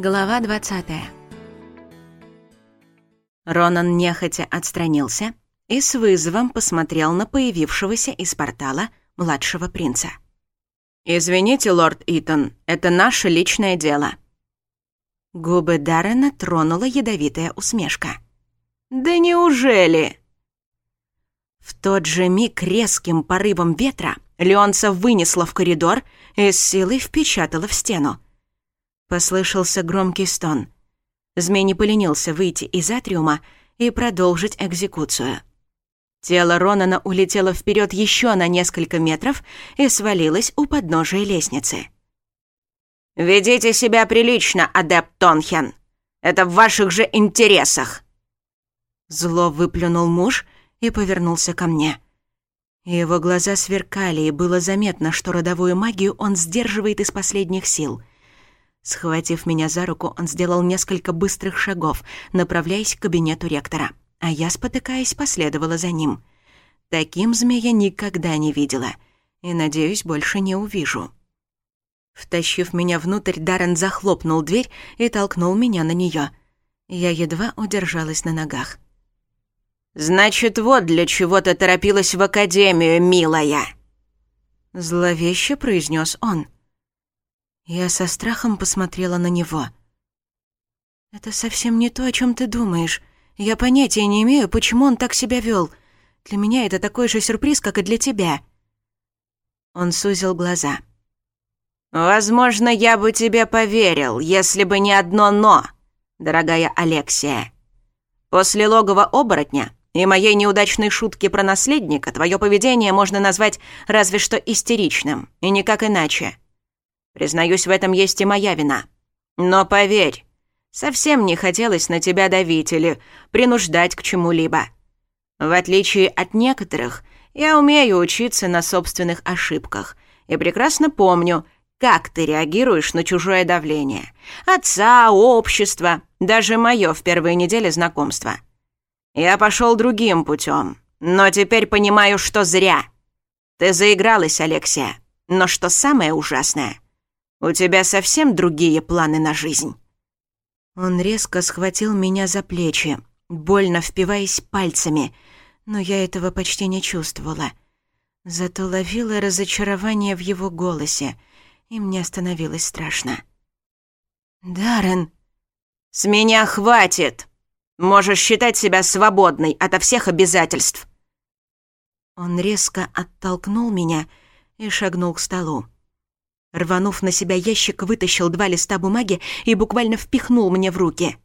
Глава 20. Ронан нехотя отстранился и с вызовом посмотрел на появившегося из портала младшего принца. «Извините, лорд Итон, это наше личное дело». Губы Даррена тронула ядовитая усмешка. «Да неужели?» В тот же миг резким порывом ветра Леонса вынесла в коридор и с силой впечатала в стену, Послышался громкий стон. Змей не поленился выйти из атриума и продолжить экзекуцию. Тело Ронана улетело вперед еще на несколько метров и свалилось у подножия лестницы. «Ведите себя прилично, адепт Тонхен! Это в ваших же интересах!» Зло выплюнул муж и повернулся ко мне. Его глаза сверкали, и было заметно, что родовую магию он сдерживает из последних сил. Схватив меня за руку, он сделал несколько быстрых шагов, направляясь к кабинету ректора. А я, спотыкаясь, последовала за ним. Таким змея никогда не видела. И, надеюсь, больше не увижу. Втащив меня внутрь, Даррен захлопнул дверь и толкнул меня на нее. Я едва удержалась на ногах. «Значит, вот для чего ты торопилась в академию, милая!» Зловеще произнес он. Я со страхом посмотрела на него. «Это совсем не то, о чем ты думаешь. Я понятия не имею, почему он так себя вел. Для меня это такой же сюрприз, как и для тебя». Он сузил глаза. «Возможно, я бы тебе поверил, если бы не одно «но», дорогая Алексия. После логова оборотня и моей неудачной шутки про наследника твое поведение можно назвать разве что истеричным, и никак иначе». Признаюсь, в этом есть и моя вина. Но поверь, совсем не хотелось на тебя давить или принуждать к чему-либо. В отличие от некоторых, я умею учиться на собственных ошибках и прекрасно помню, как ты реагируешь на чужое давление. Отца, общества, даже мое в первые недели знакомства. Я пошел другим путем, но теперь понимаю, что зря. Ты заигралась, Алексия, но что самое ужасное — у тебя совсем другие планы на жизнь». Он резко схватил меня за плечи, больно впиваясь пальцами, но я этого почти не чувствовала. Зато ловила разочарование в его голосе, и мне становилось страшно. Даррен, с меня хватит. Можешь считать себя свободной ото всех обязательств. Он резко оттолкнул меня и шагнул к столу. Рванув на себя ящик, вытащил два листа бумаги и буквально впихнул мне в руки.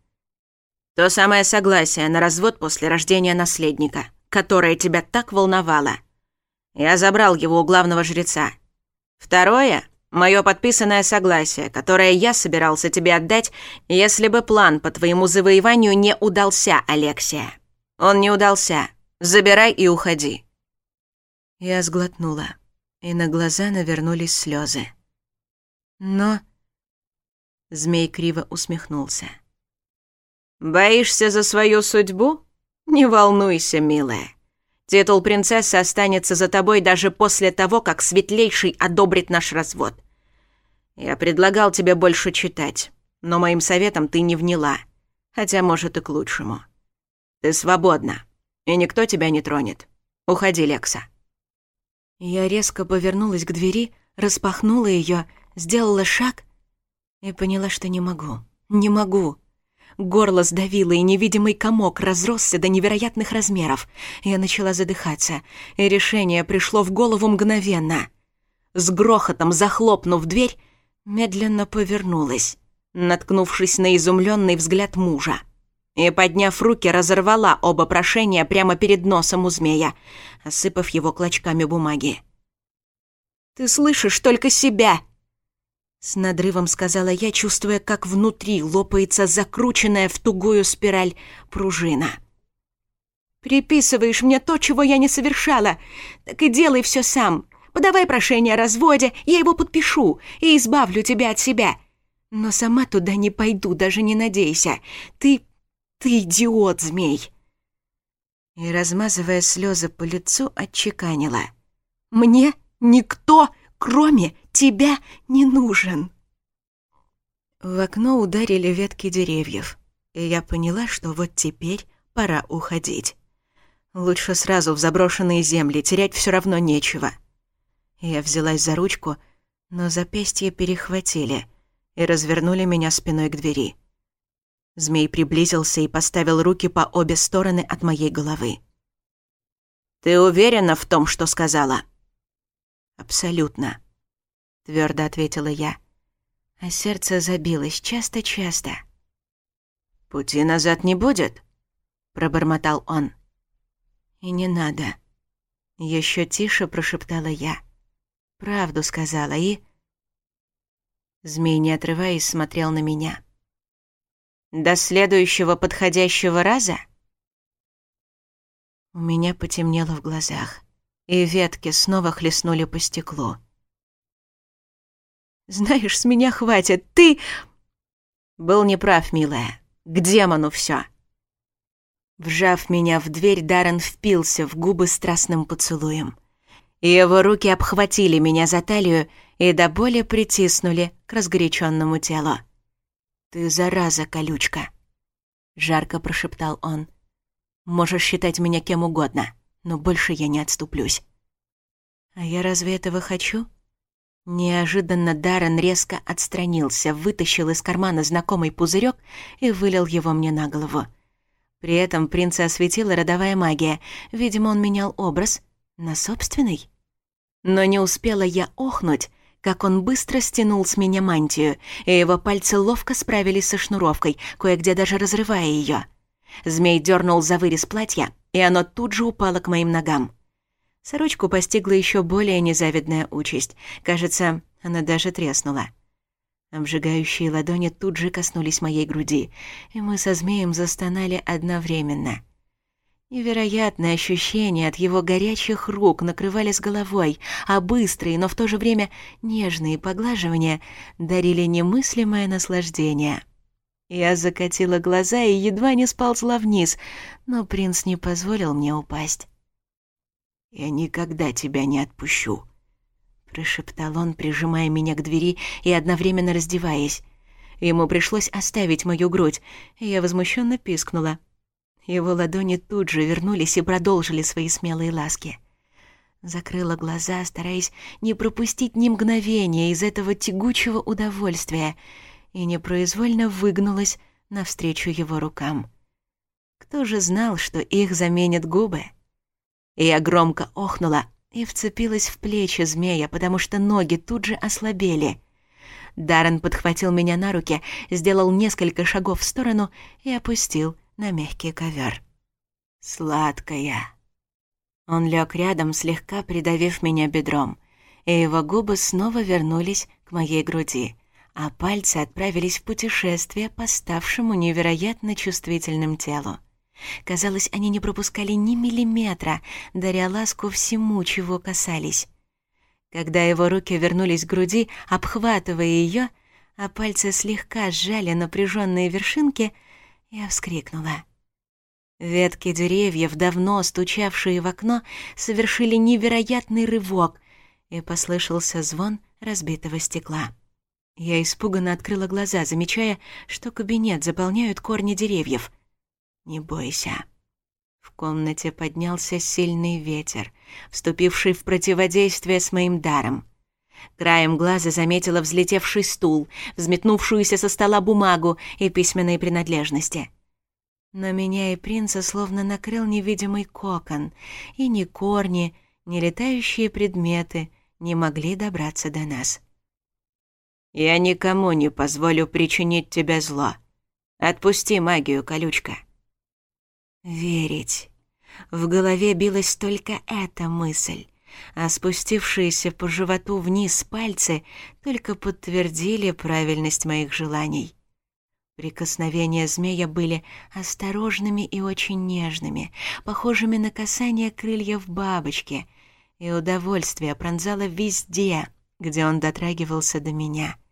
«То самое согласие на развод после рождения наследника, которое тебя так волновало. Я забрал его у главного жреца. Второе — мое подписанное согласие, которое я собирался тебе отдать, если бы план по твоему завоеванию не удался, Алексия. Он не удался. Забирай и уходи». Я сглотнула, и на глаза навернулись слезы. Но... Змей криво усмехнулся. «Боишься за свою судьбу? Не волнуйся, милая. Титул принцессы останется за тобой даже после того, как Светлейший одобрит наш развод. Я предлагал тебе больше читать, но моим советом ты не вняла, хотя, может, и к лучшему. Ты свободна, и никто тебя не тронет. Уходи, Лекса». Я резко повернулась к двери, распахнула ее сделала шаг и поняла, что не могу, не могу. Горло сдавило, и невидимый комок разросся до невероятных размеров. Я начала задыхаться, и решение пришло в голову мгновенно. С грохотом захлопнув дверь, медленно повернулась, наткнувшись на изумленный взгляд мужа. И, подняв руки, разорвала оба прошения прямо перед носом у змея, осыпав его клочками бумаги. «Ты слышишь только себя!» С надрывом сказала я, чувствуя, как внутри лопается закрученная в тугую спираль пружина. «Приписываешь мне то, чего я не совершала. Так и делай все сам. Подавай прошение о разводе, я его подпишу и избавлю тебя от себя. Но сама туда не пойду, даже не надейся. Ты... ты идиот, змей!» И, размазывая слезы по лицу, отчеканила. «Мне никто...» кроме тебя не нужен!» В окно ударили ветки деревьев, и я поняла, что вот теперь пора уходить. Лучше сразу в заброшенные земли, терять все равно нечего. Я взялась за ручку, но запястье перехватили и развернули меня спиной к двери. Змей приблизился и поставил руки по обе стороны от моей головы. «Ты уверена в том, что сказала?» абсолютно», — твердо ответила я. А сердце забилось часто-часто. «Пути назад не будет?» — пробормотал он. «И не надо», — еще тише прошептала я. «Правду сказала и...» Змей, не отрываясь, смотрел на меня. «До следующего подходящего раза?» У меня потемнело в глазах и ветки снова хлестнули по стеклу. «Знаешь, с меня хватит, ты...» «Был неправ, милая, к демону все. Вжав меня в дверь, Даррен впился в губы страстным поцелуем. Его руки обхватили меня за талию и до боли притиснули к разгоряченному телу. «Ты зараза, колючка!» — жарко прошептал он. «Можешь считать меня кем угодно» но больше я не отступлюсь. А я разве этого хочу? Неожиданно Даррен резко отстранился, вытащил из кармана знакомый пузырек и вылил его мне на голову. При этом принца осветила родовая магия. Видимо, он менял образ на собственный. Но не успела я охнуть, как он быстро стянул с меня мантию, и его пальцы ловко справились со шнуровкой, кое-где даже разрывая ее. Змей дернул за вырез платья, и оно тут же упало к моим ногам. Сорочку постигла еще более незавидная участь. Кажется, она даже треснула. Обжигающие ладони тут же коснулись моей груди, и мы со змеем застонали одновременно. Невероятное ощущения от его горячих рук накрывали с головой, а быстрые, но в то же время нежные поглаживания дарили немыслимое наслаждение. Я закатила глаза и едва не сползла вниз, но принц не позволил мне упасть. «Я никогда тебя не отпущу», — прошептал он, прижимая меня к двери и одновременно раздеваясь. Ему пришлось оставить мою грудь, и я возмущенно пискнула. Его ладони тут же вернулись и продолжили свои смелые ласки. Закрыла глаза, стараясь не пропустить ни мгновения из этого тягучего удовольствия — и непроизвольно выгнулась навстречу его рукам. Кто же знал, что их заменят губы? Я громко охнула и вцепилась в плечи змея, потому что ноги тут же ослабели. Даррен подхватил меня на руки, сделал несколько шагов в сторону и опустил на мягкий ковер. «Сладкая». Он лег рядом, слегка придавив меня бедром, и его губы снова вернулись к моей груди — а пальцы отправились в путешествие по ставшему невероятно чувствительным телу. Казалось, они не пропускали ни миллиметра, даря ласку всему, чего касались. Когда его руки вернулись к груди, обхватывая ее, а пальцы слегка сжали напряженные вершинки, я вскрикнула. Ветки деревьев, давно стучавшие в окно, совершили невероятный рывок, и послышался звон разбитого стекла. Я испуганно открыла глаза, замечая, что кабинет заполняют корни деревьев. «Не бойся». В комнате поднялся сильный ветер, вступивший в противодействие с моим даром. Краем глаза заметила взлетевший стул, взметнувшуюся со стола бумагу и письменные принадлежности. Но меня и принца словно накрыл невидимый кокон, и ни корни, ни летающие предметы не могли добраться до нас. Я никому не позволю причинить тебе зла. Отпусти магию, колючка. Верить. В голове билась только эта мысль, а спустившиеся по животу вниз пальцы только подтвердили правильность моих желаний. Прикосновения змея были осторожными и очень нежными, похожими на касание крыльев бабочки, и удовольствие пронзало везде, где он дотрагивался до меня —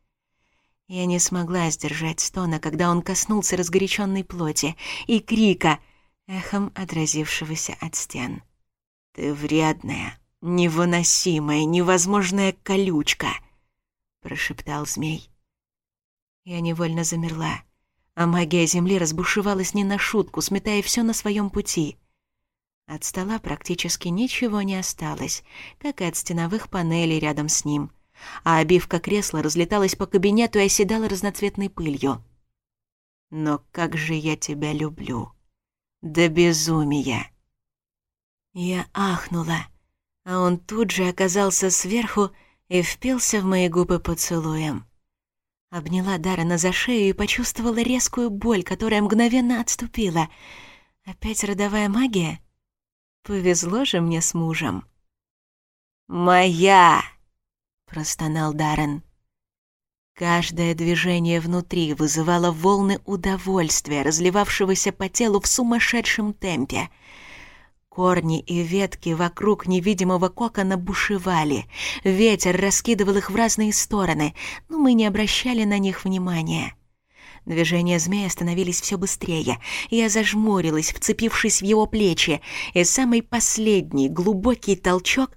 я не смогла сдержать стона, когда он коснулся разгоряченной плоти и крика, эхом отразившегося от стен. «Ты вредная, невыносимая, невозможная колючка!» — прошептал змей. Я невольно замерла, а магия земли разбушевалась не на шутку, сметая все на своем пути. От стола практически ничего не осталось, как и от стеновых панелей рядом с ним — а обивка кресла разлеталась по кабинету и оседала разноцветной пылью. «Но как же я тебя люблю! да безумия!» Я ахнула, а он тут же оказался сверху и впился в мои губы поцелуем. Обняла Дарана за шею и почувствовала резкую боль, которая мгновенно отступила. Опять родовая магия? Повезло же мне с мужем. «Моя!» простонал Даррен. Каждое движение внутри вызывало волны удовольствия, разливавшегося по телу в сумасшедшем темпе. Корни и ветки вокруг невидимого кокона бушевали, ветер раскидывал их в разные стороны, но мы не обращали на них внимания. Движения змея становились все быстрее. Я зажмурилась, вцепившись в его плечи, и самый последний глубокий толчок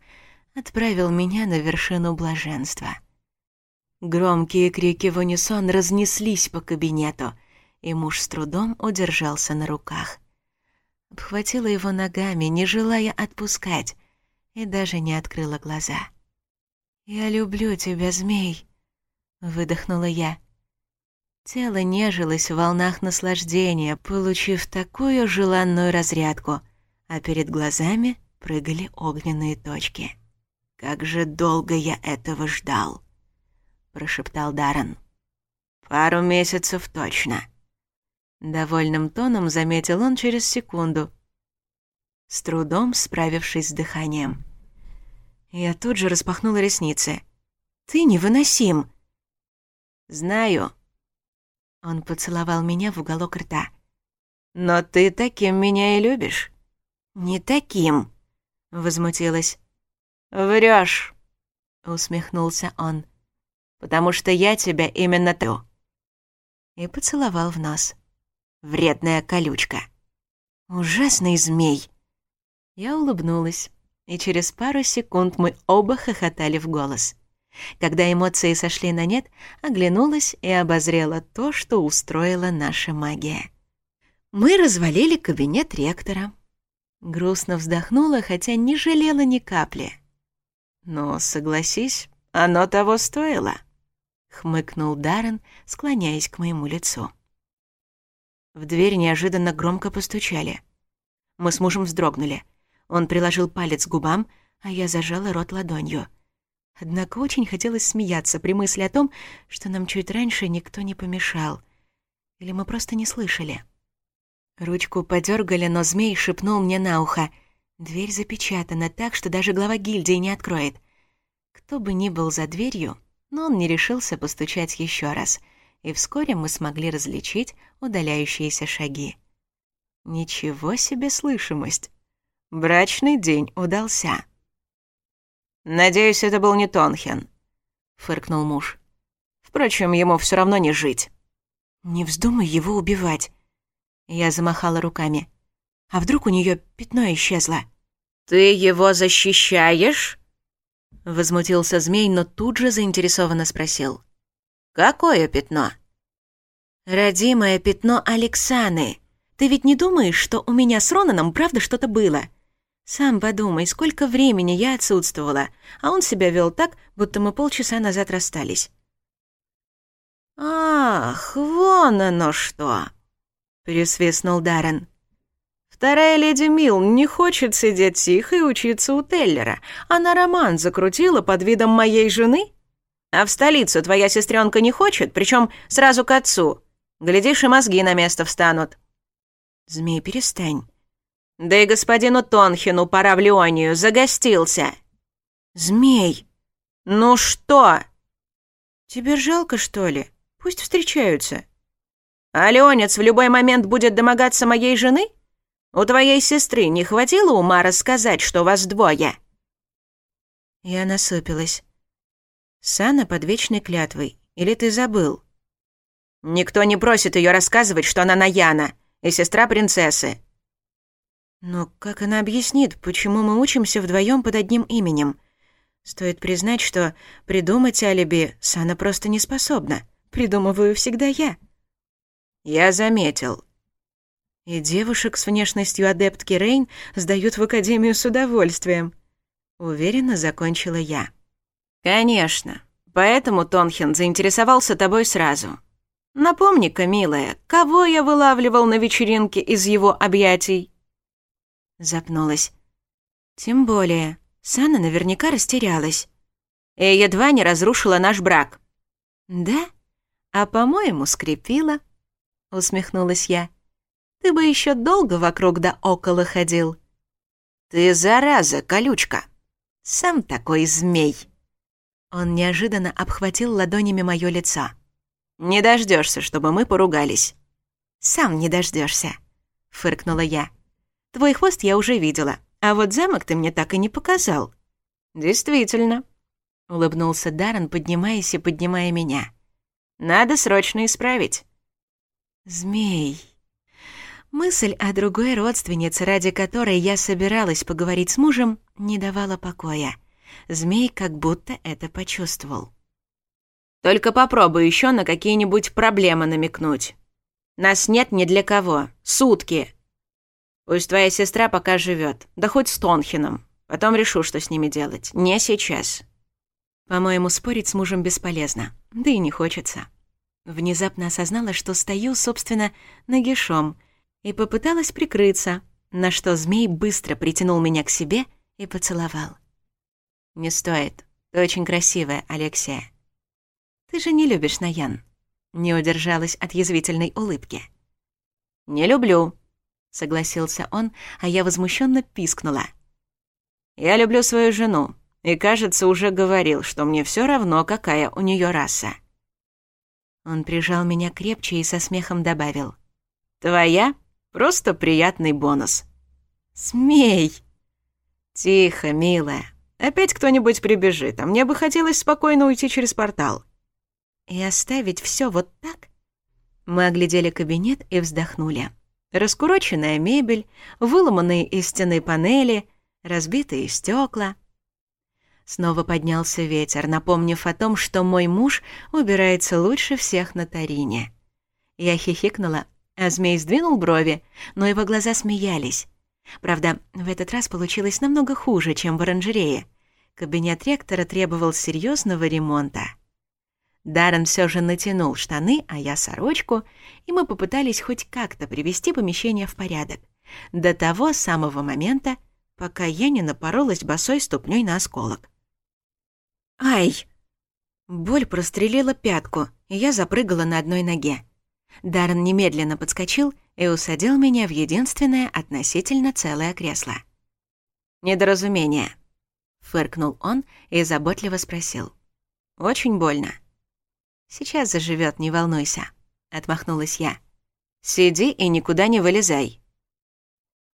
отправил меня на вершину блаженства. Громкие крики в унисон разнеслись по кабинету, и муж с трудом удержался на руках. Обхватила его ногами, не желая отпускать, и даже не открыла глаза. «Я люблю тебя, змей!» — выдохнула я. Тело нежилось в волнах наслаждения, получив такую желанную разрядку, а перед глазами прыгали огненные точки как же долго я этого ждал!» — прошептал Даррен. «Пару месяцев точно!» Довольным тоном заметил он через секунду, с трудом справившись с дыханием. Я тут же распахнула ресницы. «Ты невыносим!» «Знаю!» Он поцеловал меня в уголок рта. «Но ты таким меня и любишь». «Не таким», — возмутилась. Врёшь, усмехнулся он, — «потому что я тебя именно то И поцеловал в нос. «Вредная колючка». «Ужасный змей!» Я улыбнулась, и через пару секунд мы оба хохотали в голос. Когда эмоции сошли на нет, оглянулась и обозрела то, что устроила наша магия. Мы развалили кабинет ректора. Грустно вздохнула, хотя не жалела ни капли — но, согласись, оно того стоило», — хмыкнул Даррен, склоняясь к моему лицу. В дверь неожиданно громко постучали. Мы с мужем вздрогнули. Он приложил палец к губам, а я зажала рот ладонью. Однако очень хотелось смеяться при мысли о том, что нам чуть раньше никто не помешал. Или мы просто не слышали. Ручку подергали, но змей шепнул мне на ухо — Дверь запечатана так, что даже глава гильдии не откроет. Кто бы ни был за дверью, но он не решился постучать еще раз, и вскоре мы смогли различить удаляющиеся шаги. Ничего себе слышимость! Брачный день удался. «Надеюсь, это был не Тонхен», — фыркнул муж. «Впрочем, ему все равно не жить». «Не вздумай его убивать». Я замахала руками. А вдруг у нее пятно исчезло? «Ты его защищаешь?» Возмутился змей, но тут же заинтересованно спросил. «Какое пятно?» «Родимое пятно Алексаны. Ты ведь не думаешь, что у меня с Ронаном правда что-то было? Сам подумай, сколько времени я отсутствовала, а он себя вел так, будто мы полчаса назад расстались». «Ах, вон оно что!» — пересвистнул Даррен. Вторая леди Мил не хочет сидеть тихо и учиться у Теллера. Она роман закрутила под видом моей жены. А в столицу твоя сестренка не хочет, причем сразу к отцу. Глядишь, и мозги на место встанут. Змей, перестань. Да и господину Тонхину пора в Леонию, загостился. Змей. Ну что? Тебе жалко, что ли? Пусть встречаются. А Леонец в любой момент будет домогаться моей жены? — у твоей сестры не хватило ума рассказать, что вас двое?» Я насупилась. «Сана под вечной клятвой. Или ты забыл?» «Никто не просит ее рассказывать, что она Наяна и сестра принцессы». «Но как она объяснит, почему мы учимся вдвоем под одним именем?» Стоит признать, что придумать алиби Сана просто не способна. Придумываю всегда я. Я заметил. «И девушек с внешностью адептки Рейн сдают в Академию с удовольствием», — уверенно закончила я. «Конечно. Поэтому Тонхен заинтересовался тобой сразу. Напомни-ка, милая, кого я вылавливал на вечеринке из его объятий?» Запнулась. «Тем более, Сана наверняка растерялась. И едва не разрушила наш брак». «Да? А, по-моему, скрепила», — усмехнулась я. ты бы еще долго вокруг да около ходил. Ты зараза, колючка. Сам такой змей. Он неожиданно обхватил ладонями мое лицо. Не дождешься, чтобы мы поругались. Сам не дождешься, фыркнула я. Твой хвост я уже видела, а вот замок ты мне так и не показал. Действительно, улыбнулся Даррен, поднимаясь и поднимая меня. Надо срочно исправить. Змей. Мысль о другой родственнице, ради которой я собиралась поговорить с мужем, не давала покоя. Змей как будто это почувствовал. «Только попробуй еще на какие-нибудь проблемы намекнуть. Нас нет ни для кого. Сутки. Пусть твоя сестра пока живет, да хоть с Тонхином. Потом решу, что с ними делать. Не сейчас». По-моему, спорить с мужем бесполезно, да и не хочется. Внезапно осознала, что стою, собственно, нагишом — и попыталась прикрыться, на что змей быстро притянул меня к себе и поцеловал. «Не стоит. Ты очень красивая, Алексия. Ты же не любишь Наян». Не удержалась от язвительной улыбки. «Не люблю», — согласился он, а я возмущенно пискнула. «Я люблю свою жену, и, кажется, уже говорил, что мне все равно, какая у нее раса». Он прижал меня крепче и со смехом добавил. «Твоя Просто приятный бонус. Смей! Тихо, милая. Опять кто-нибудь прибежит, а мне бы хотелось спокойно уйти через портал. И оставить все вот так? Мы оглядели кабинет и вздохнули. Раскуроченная мебель, выломанные из стены панели, разбитые стекла. Снова поднялся ветер, напомнив о том, что мой муж убирается лучше всех на Тарине. Я хихикнула а змей сдвинул брови, но его глаза смеялись. Правда, в этот раз получилось намного хуже, чем в оранжерее. Кабинет ректора требовал серьезного ремонта. Даррен все же натянул штаны, а я сорочку, и мы попытались хоть как-то привести помещение в порядок. До того самого момента, пока я не напоролась босой ступней на осколок. «Ай!» Боль прострелила пятку, и я запрыгала на одной ноге. Даррен немедленно подскочил и усадил меня в единственное относительно целое кресло. «Недоразумение», — фыркнул он и заботливо спросил. «Очень больно». «Сейчас заживет, не волнуйся», — отмахнулась я. «Сиди и никуда не вылезай».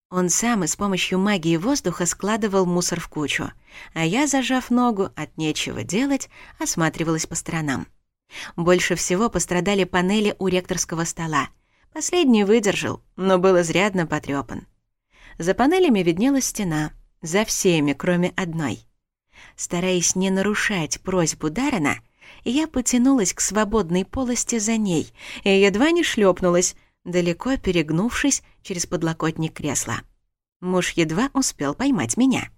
Он сам и с помощью магии воздуха складывал мусор в кучу, а я, зажав ногу, от нечего делать, осматривалась по сторонам. Больше всего пострадали панели у ректорского стола. Последний выдержал, но был изрядно потрёпан. За панелями виднелась стена, за всеми, кроме одной. Стараясь не нарушать просьбу Даррена, я потянулась к свободной полости за ней и едва не шлёпнулась, далеко перегнувшись через подлокотник кресла. Муж едва успел поймать меня.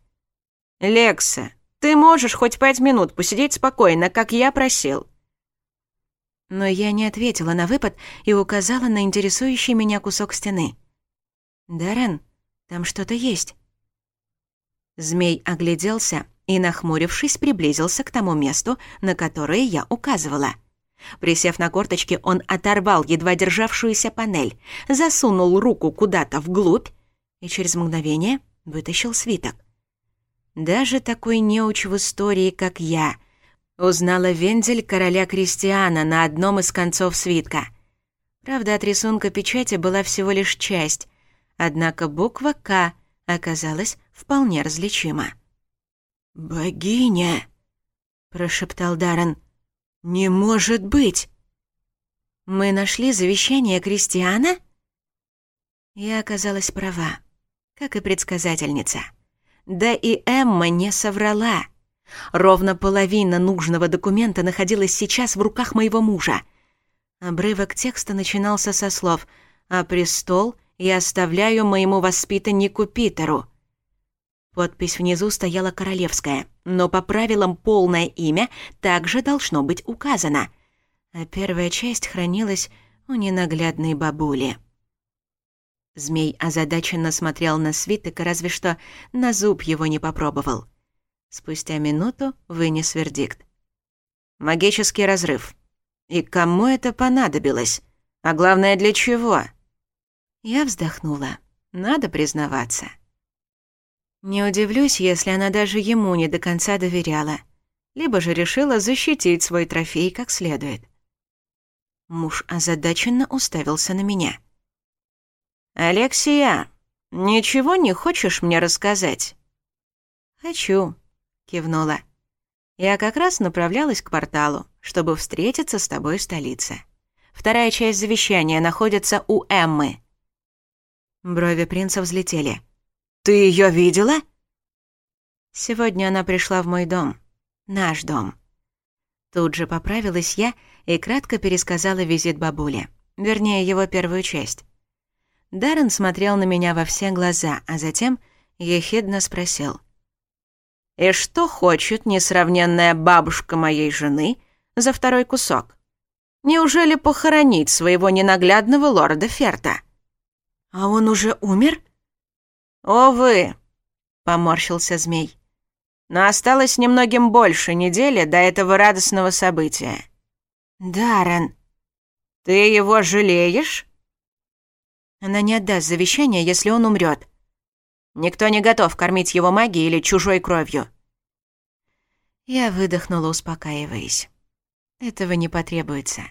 «Лекса, ты можешь хоть пять минут посидеть спокойно, как я просил?» Но я не ответила на выпад и указала на интересующий меня кусок стены. «Даррен, там что-то есть». Змей огляделся и, нахмурившись, приблизился к тому месту, на которое я указывала. Присев на корточки, он оторвал едва державшуюся панель, засунул руку куда-то вглубь и через мгновение вытащил свиток. Даже такой неуч в истории, как я — Узнала вензель короля Кристиана на одном из концов свитка. Правда, от рисунка печати была всего лишь часть, однако буква «К» оказалась вполне различима. «Богиня!» — прошептал Даррен. «Не может быть!» «Мы нашли завещание Кристиана?» Я оказалась права, как и предсказательница. Да и Эмма не соврала. Ровно половина нужного документа находилась сейчас в руках моего мужа. Обрывок текста начинался со слов «А престол я оставляю моему воспитаннику Питеру». Подпись внизу стояла королевская, но по правилам полное имя также должно быть указано. А первая часть хранилась у ненаглядной бабули. Змей озадаченно смотрел на свиток, разве что на зуб его не попробовал. — Спустя минуту вынес вердикт. «Магический разрыв. И кому это понадобилось? А главное, для чего?» Я вздохнула. Надо признаваться. Не удивлюсь, если она даже ему не до конца доверяла. Либо же решила защитить свой трофей как следует. Муж озадаченно уставился на меня. «Алексия, ничего не хочешь мне рассказать?» «Хочу», кивнула. Я как раз направлялась к порталу, чтобы встретиться с тобой в столице. Вторая часть завещания находится у Эммы. Брови принца взлетели. Ты ее видела? Сегодня она пришла в мой дом. Наш дом. Тут же поправилась я и кратко пересказала визит бабули. Вернее, его первую часть. Даррен смотрел на меня во все глаза, а затем ехидно спросил — и что хочет несравненная бабушка моей жены за второй кусок? Неужели похоронить своего ненаглядного лорда Ферта? А он уже умер? О вы, поморщился змей. Но осталось немногим больше недели до этого радостного события. Даррен, ты его жалеешь? Она не отдаст завещание, если он умрет. Никто не готов кормить его магией или чужой кровью». Я выдохнула, успокаиваясь. «Этого не потребуется».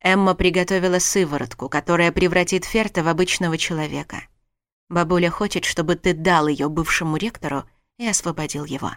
Эмма приготовила сыворотку, которая превратит Ферта в обычного человека. Бабуля хочет, чтобы ты дал ее бывшему ректору и освободил его.